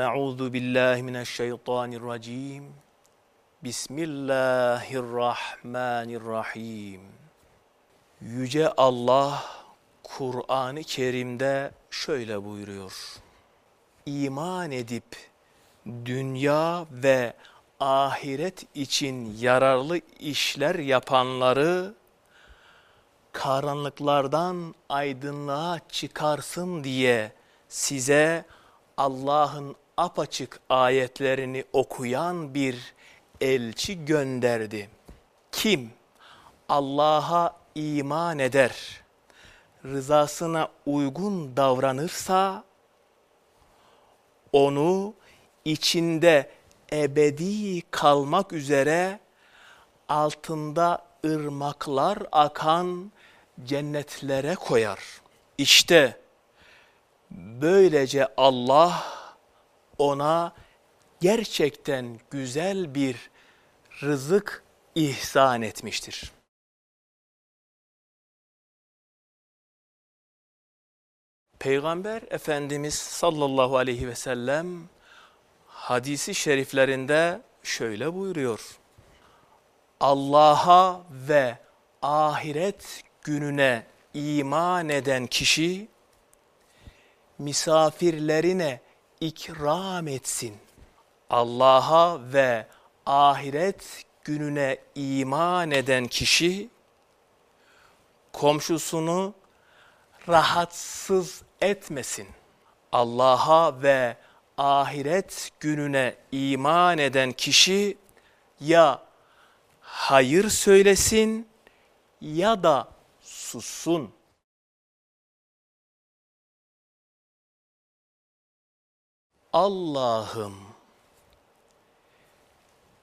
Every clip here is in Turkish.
Euzu billahi mineşşeytanirracim. Bismillahirrahmanirrahim. Yüce Allah Kur'an-ı Kerim'de şöyle buyuruyor. İman edip dünya ve ahiret için yararlı işler yapanları karanlıklardan aydınlığa çıkarsın diye size Allah'ın apaçık ayetlerini okuyan bir elçi gönderdi. Kim Allah'a iman eder, rızasına uygun davranırsa onu içinde ebedi kalmak üzere altında ırmaklar akan cennetlere koyar. İşte böylece Allah ona gerçekten güzel bir rızık ihsan etmiştir. Peygamber Efendimiz sallallahu aleyhi ve sellem hadisi şeriflerinde şöyle buyuruyor. Allah'a ve ahiret gününe iman eden kişi misafirlerine ikram etsin. Allah'a ve ahiret gününe iman eden kişi komşusunu rahatsız etmesin. Allah'a ve ahiret gününe iman eden kişi ya hayır söylesin ya da sussun. Allah'ım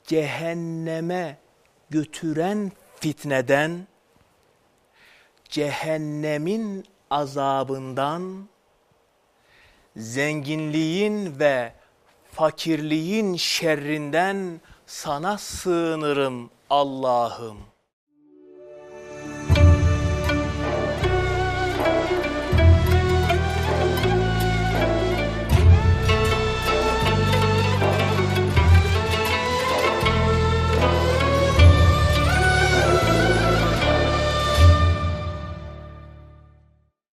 cehenneme götüren fitneden, cehennemin azabından, zenginliğin ve fakirliğin şerrinden sana sığınırım Allah'ım.